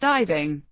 diving.